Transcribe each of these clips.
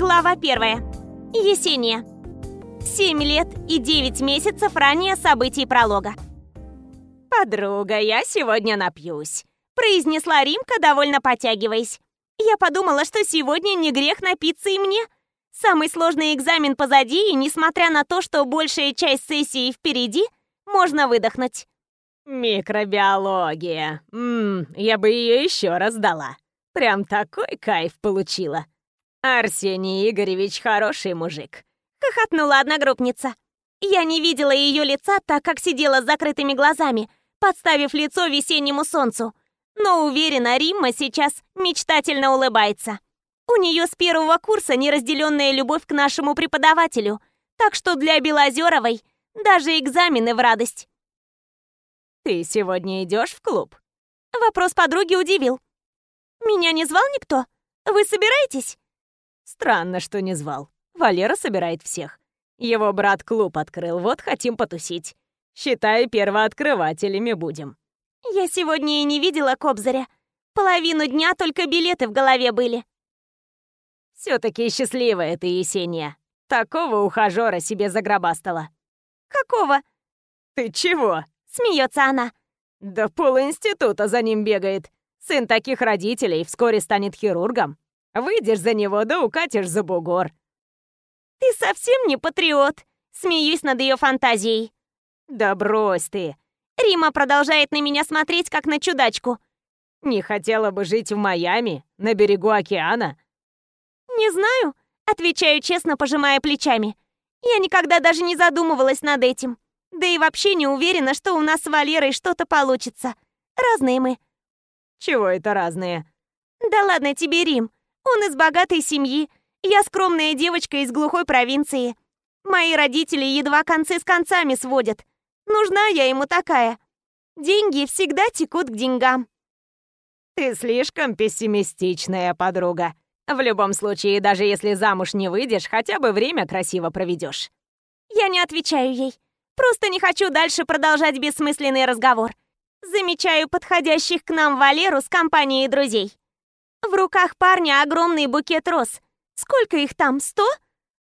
Глава первая. Есения. Семь лет и девять месяцев ранее событий пролога. «Подруга, я сегодня напьюсь», — произнесла Римка, довольно потягиваясь. Я подумала, что сегодня не грех напиться и мне. Самый сложный экзамен позади, и несмотря на то, что большая часть сессии впереди, можно выдохнуть. Микробиология. Ммм, я бы ее еще раз дала. Прям такой кайф получила. Арсений Игоревич хороший мужик. Хохотнула одногруппница. Я не видела ее лица, так как сидела с закрытыми глазами, подставив лицо весеннему солнцу. Но уверена, Римма сейчас мечтательно улыбается. У нее с первого курса неразделенная любовь к нашему преподавателю, так что для Белозеровой даже экзамены в радость. «Ты сегодня идешь в клуб?» Вопрос подруги удивил. «Меня не звал никто? Вы собираетесь?» «Странно, что не звал. Валера собирает всех. Его брат клуб открыл, вот хотим потусить. Считай, первооткрывателями будем». «Я сегодня и не видела Кобзаря. Половину дня только билеты в голове были». «Все-таки счастливая ты, Есения. Такого ухажера себе загробастала». «Какого?» «Ты чего?» Смеется она. Да пол института за ним бегает. Сын таких родителей вскоре станет хирургом. Выйдешь за него, да укатишь за бугор. Ты совсем не патриот. Смеюсь над ее фантазией. Да брось ты. Рима продолжает на меня смотреть, как на чудачку. Не хотела бы жить в Майами, на берегу океана? Не знаю, отвечаю честно, пожимая плечами. Я никогда даже не задумывалась над этим. Да и вообще не уверена, что у нас с Валерой что-то получится. Разные мы. Чего это разные? Да ладно тебе, Рим. Он из богатой семьи. Я скромная девочка из глухой провинции. Мои родители едва концы с концами сводят. Нужна я ему такая. Деньги всегда текут к деньгам. Ты слишком пессимистичная, подруга. В любом случае, даже если замуж не выйдешь, хотя бы время красиво проведешь. Я не отвечаю ей. Просто не хочу дальше продолжать бессмысленный разговор. Замечаю подходящих к нам Валеру с компанией друзей. В руках парня огромный букет роз. Сколько их там, сто?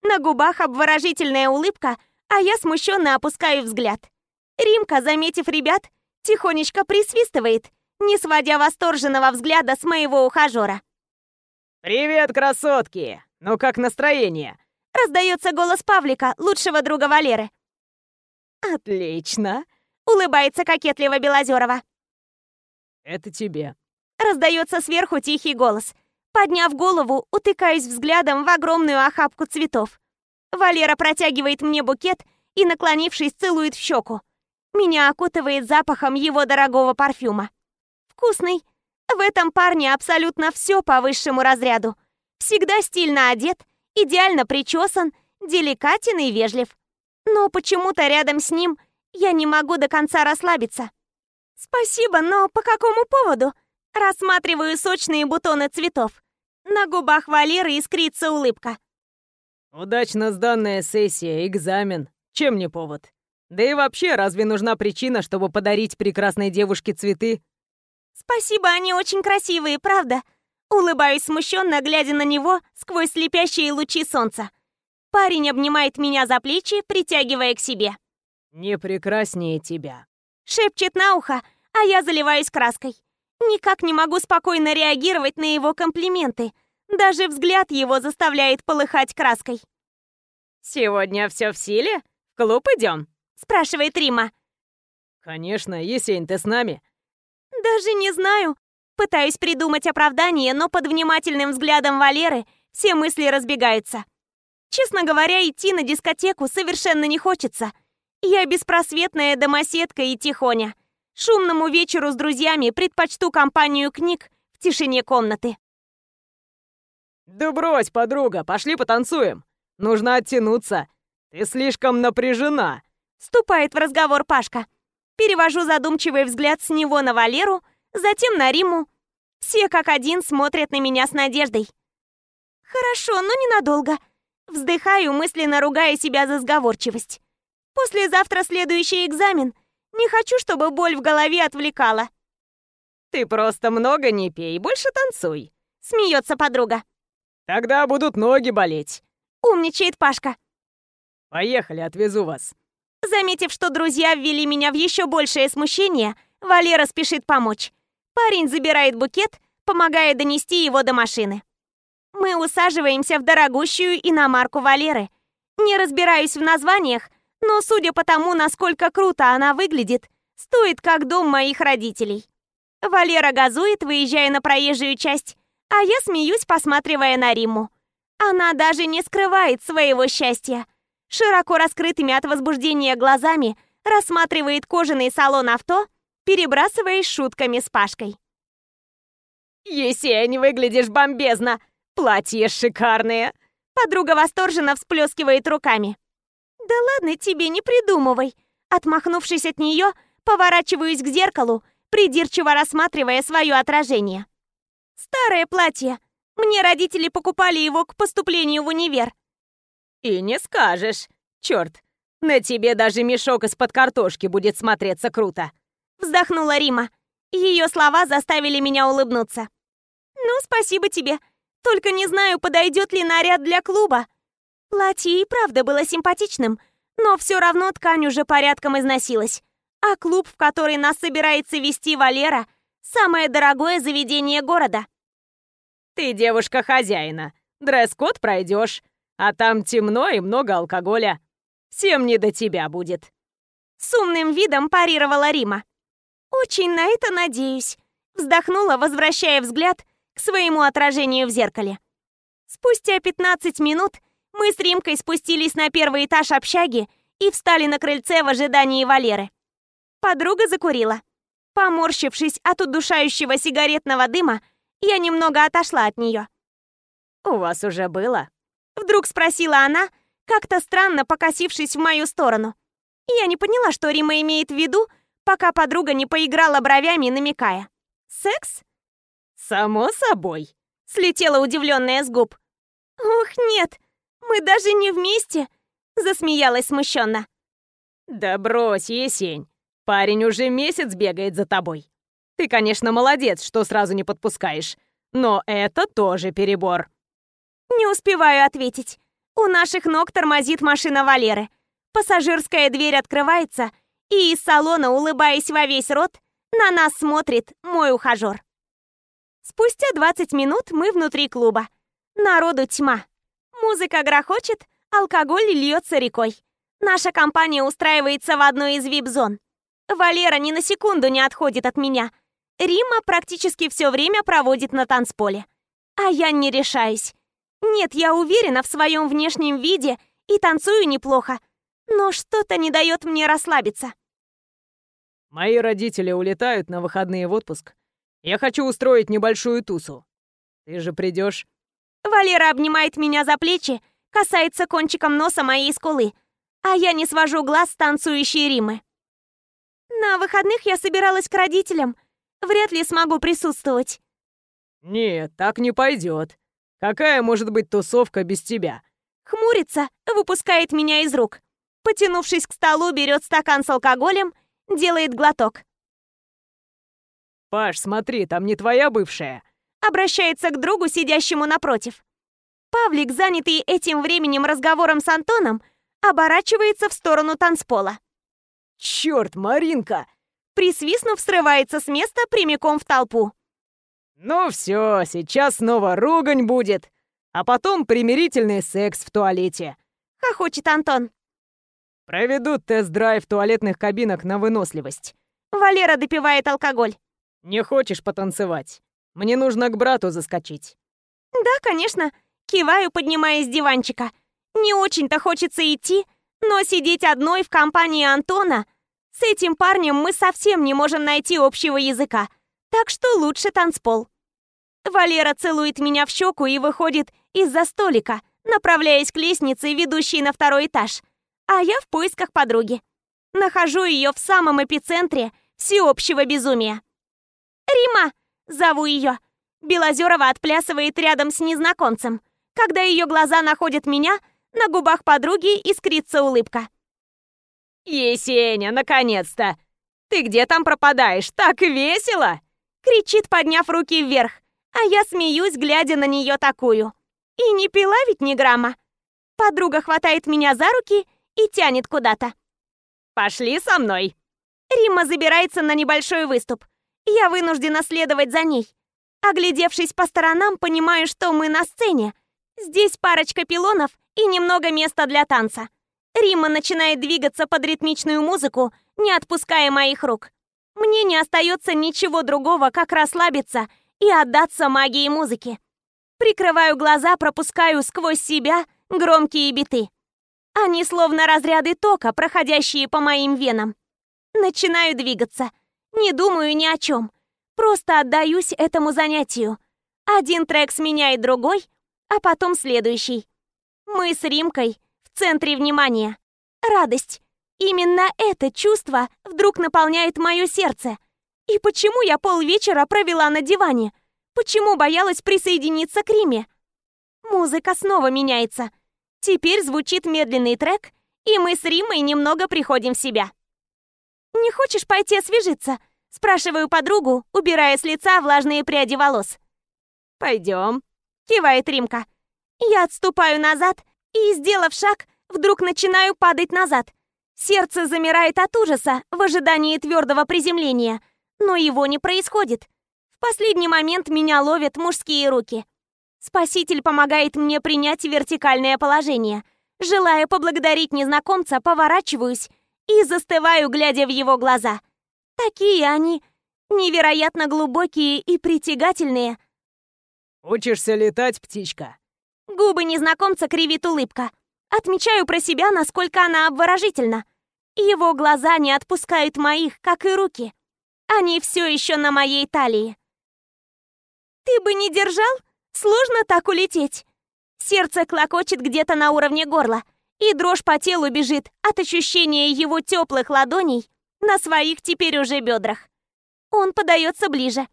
На губах обворожительная улыбка, а я смущенно опускаю взгляд. Римка, заметив ребят, тихонечко присвистывает, не сводя восторженного взгляда с моего ухажера. «Привет, красотки! Ну как настроение?» Раздается голос Павлика, лучшего друга Валеры. «Отлично!» — улыбается кокетливо Белозерова. «Это тебе». Раздается сверху тихий голос. Подняв голову, утыкаюсь взглядом в огромную охапку цветов. Валера протягивает мне букет и, наклонившись, целует в щеку. Меня окутывает запахом его дорогого парфюма. Вкусный. В этом парне абсолютно все по высшему разряду. Всегда стильно одет, идеально причесан, деликатен и вежлив. Но почему-то рядом с ним я не могу до конца расслабиться. Спасибо, но по какому поводу? Рассматриваю сочные бутоны цветов. На губах Валеры искрится улыбка. Удачно сданная сессия, экзамен. Чем не повод? Да и вообще, разве нужна причина, чтобы подарить прекрасной девушке цветы? Спасибо, они очень красивые, правда? Улыбаюсь смущенно, глядя на него сквозь слепящие лучи солнца. Парень обнимает меня за плечи, притягивая к себе. «Не прекраснее тебя», — шепчет на ухо, а я заливаюсь краской. Никак не могу спокойно реагировать на его комплименты. Даже взгляд его заставляет полыхать краской. «Сегодня все в силе? В клуб идем?» — спрашивает Рима. «Конечно, Есень, ты с нами?» «Даже не знаю. Пытаюсь придумать оправдание, но под внимательным взглядом Валеры все мысли разбегаются. Честно говоря, идти на дискотеку совершенно не хочется. Я беспросветная домоседка и тихоня. Шумному вечеру с друзьями предпочту компанию книг в тишине комнаты. «Да брось, подруга, пошли потанцуем. Нужно оттянуться. Ты слишком напряжена», — вступает в разговор Пашка. Перевожу задумчивый взгляд с него на Валеру, затем на Риму. Все как один смотрят на меня с надеждой. «Хорошо, но ненадолго», Вздыхаю, мысленно ругая себя за сговорчивость. Послезавтра следующий экзамен. Не хочу, чтобы боль в голове отвлекала. Ты просто много не пей, больше танцуй. Смеется подруга. Тогда будут ноги болеть. Умничает Пашка. Поехали, отвезу вас. Заметив, что друзья ввели меня в еще большее смущение, Валера спешит помочь. Парень забирает букет, помогая донести его до машины. Мы усаживаемся в дорогущую иномарку Валеры. Не разбираюсь в названиях, но судя по тому, насколько круто она выглядит, стоит как дом моих родителей. Валера газует, выезжая на проезжую часть, а я смеюсь, посматривая на Риму. Она даже не скрывает своего счастья. Широко раскрытыми от возбуждения глазами рассматривает кожаный салон авто, перебрасываясь шутками с Пашкой. «Есень, выглядишь бомбезно! Платье шикарное!» Подруга восторженно всплескивает руками. «Да ладно тебе, не придумывай!» Отмахнувшись от нее, поворачиваюсь к зеркалу, придирчиво рассматривая свое отражение. «Старое платье. Мне родители покупали его к поступлению в универ». «И не скажешь. Черт, на тебе даже мешок из-под картошки будет смотреться круто!» Вздохнула Рима. Ее слова заставили меня улыбнуться. «Ну, спасибо тебе. Только не знаю, подойдет ли наряд для клуба. Платье и правда было симпатичным, но все равно ткань уже порядком износилась. А клуб, в который нас собирается вести Валера, самое дорогое заведение города. Ты девушка хозяина. Дресс-код пройдешь, а там темно и много алкоголя. Всем не до тебя будет. С умным видом парировала Рима. Очень на это надеюсь. Вздохнула, возвращая взгляд к своему отражению в зеркале. Спустя 15 минут мы с Римкой спустились на первый этаж общаги и встали на крыльце в ожидании Валеры. Подруга закурила. Поморщившись от удушающего сигаретного дыма, я немного отошла от нее. «У вас уже было?» Вдруг спросила она, как-то странно покосившись в мою сторону. Я не поняла, что Рима имеет в виду, пока подруга не поиграла бровями, намекая. «Секс?» «Само собой», — слетела удивленная с губ. «Ох, нет, мы даже не вместе», — засмеялась смущенно. «Да брось, Есень, парень уже месяц бегает за тобой. Ты, конечно, молодец, что сразу не подпускаешь, но это тоже перебор». Не успеваю ответить. У наших ног тормозит машина Валеры. Пассажирская дверь открывается, и из салона, улыбаясь во весь рот, на нас смотрит мой ухажер. Спустя 20 минут мы внутри клуба. Народу тьма. Музыка грохочет, алкоголь льется рекой. Наша компания устраивается в одной из вип-зон. Валера ни на секунду не отходит от меня. Рима практически все время проводит на танцполе. А я не решаюсь. Нет, я уверена в своем внешнем виде и танцую неплохо. Но что-то не дает мне расслабиться. Мои родители улетают на выходные в отпуск. Я хочу устроить небольшую тусу. Ты же придешь? Валера обнимает меня за плечи, касается кончиком носа моей скулы, а я не свожу глаз с танцующей Римы. На выходных я собиралась к родителям. Вряд ли смогу присутствовать. Нет, так не пойдет. Какая может быть тусовка без тебя? Хмурится, выпускает меня из рук. Потянувшись к столу, берет стакан с алкоголем, делает глоток. «Паш, смотри, там не твоя бывшая!» Обращается к другу, сидящему напротив. Павлик, занятый этим временем разговором с Антоном, оборачивается в сторону танцпола. «Чёрт, Маринка!» Присвистнув, срывается с места прямиком в толпу. «Ну все, сейчас снова ругань будет, а потом примирительный секс в туалете», — хохочет Антон. «Проведут тест-драйв туалетных кабинок на выносливость». Валера допивает алкоголь. «Не хочешь потанцевать? Мне нужно к брату заскочить». «Да, конечно». Киваю, поднимаясь с диванчика. Не очень-то хочется идти, но сидеть одной в компании Антона... С этим парнем мы совсем не можем найти общего языка, так что лучше танцпол. Валера целует меня в щеку и выходит из-за столика, направляясь к лестнице, ведущей на второй этаж. А я в поисках подруги. Нахожу ее в самом эпицентре всеобщего безумия. «Рима!» — зову ее. Белозерова отплясывает рядом с незнакомцем. Когда ее глаза находят меня, на губах подруги искрится улыбка. «Есеня, наконец-то! Ты где там пропадаешь? Так весело!» Кричит, подняв руки вверх, а я смеюсь, глядя на нее такую. И не пила ведь ни грамма. Подруга хватает меня за руки и тянет куда-то. «Пошли со мной!» Римма забирается на небольшой выступ. Я вынуждена следовать за ней. Оглядевшись по сторонам, понимаю, что мы на сцене. Здесь парочка пилонов и немного места для танца. Римма начинает двигаться под ритмичную музыку, не отпуская моих рук. Мне не остается ничего другого, как расслабиться и отдаться магии музыки. Прикрываю глаза, пропускаю сквозь себя громкие биты. Они словно разряды тока, проходящие по моим венам. Начинаю двигаться. Не думаю ни о чем. Просто отдаюсь этому занятию. Один трек сменяет другой, а потом следующий. Мы с Римкой в центре внимания. Радость. Именно это чувство вдруг наполняет мое сердце. И почему я полвечера провела на диване? Почему боялась присоединиться к Риме? Музыка снова меняется. Теперь звучит медленный трек, и мы с Римой немного приходим в себя. «Не хочешь пойти освежиться?» Спрашиваю подругу, убирая с лица влажные пряди волос. «Пойдем», — кивает Римка. Я отступаю назад и, сделав шаг, вдруг начинаю падать назад. Сердце замирает от ужаса в ожидании твердого приземления, но его не происходит. В последний момент меня ловят мужские руки. Спаситель помогает мне принять вертикальное положение. Желая поблагодарить незнакомца, поворачиваюсь и застываю, глядя в его глаза. Такие они невероятно глубокие и притягательные. «Учишься летать, птичка?» Губы незнакомца кривит улыбка. Отмечаю про себя, насколько она обворожительна. Его глаза не отпускают моих, как и руки. Они все еще на моей талии. «Ты бы не держал? Сложно так улететь!» Сердце клокочет где-то на уровне горла, и дрожь по телу бежит от ощущения его теплых ладоней на своих теперь уже бедрах. Он подается ближе.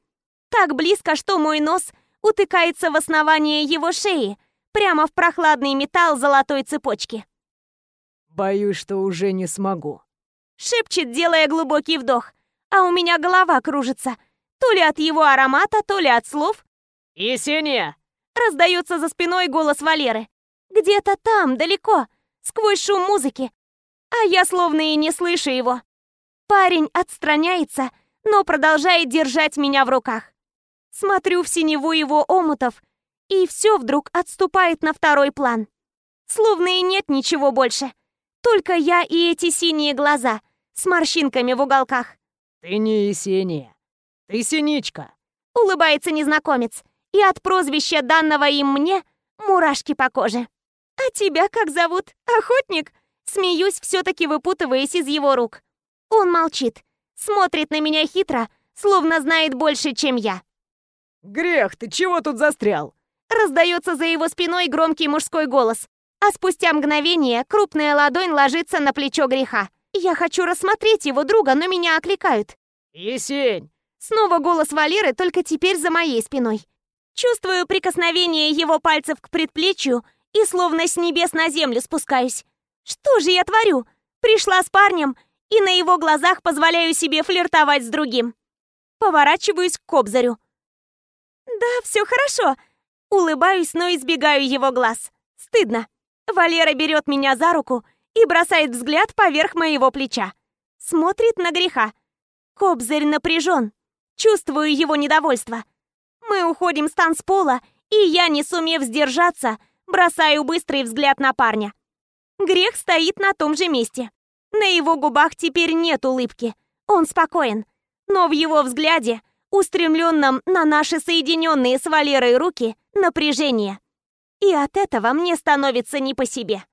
Так близко, что мой нос утыкается в основание его шеи, прямо в прохладный металл золотой цепочки. «Боюсь, что уже не смогу», — шепчет, делая глубокий вдох, а у меня голова кружится, то ли от его аромата, то ли от слов. «Есения!» — раздается за спиной голос Валеры. Где-то там, далеко, сквозь шум музыки, а я словно и не слышу его. Парень отстраняется, но продолжает держать меня в руках. Смотрю в синеву его омутов, и все вдруг отступает на второй план. Словно и нет ничего больше. Только я и эти синие глаза с морщинками в уголках. «Ты не Есения, ты Синичка», — улыбается незнакомец, и от прозвища, данного им мне, мурашки по коже. «А тебя как зовут? Охотник?» Смеюсь, все-таки выпутываясь из его рук. Он молчит, смотрит на меня хитро, словно знает больше, чем я. «Грех, ты чего тут застрял?» Раздается за его спиной громкий мужской голос, а спустя мгновение крупная ладонь ложится на плечо греха. Я хочу рассмотреть его друга, но меня окликают. «Есень!» Снова голос Валеры, только теперь за моей спиной. Чувствую прикосновение его пальцев к предплечью и словно с небес на землю спускаюсь. Что же я творю? Пришла с парнем и на его глазах позволяю себе флиртовать с другим. Поворачиваюсь к Кобзарю. «Да, все хорошо». Улыбаюсь, но избегаю его глаз. Стыдно. Валера берет меня за руку и бросает взгляд поверх моего плеча. Смотрит на греха. Кобзарь напряжен. Чувствую его недовольство. Мы уходим с танцпола, и я, не сумев сдержаться, бросаю быстрый взгляд на парня. Грех стоит на том же месте. На его губах теперь нет улыбки. Он спокоен. Но в его взгляде, устремленном на наши соединенные с Валерой руки, напряжение. И от этого мне становится не по себе.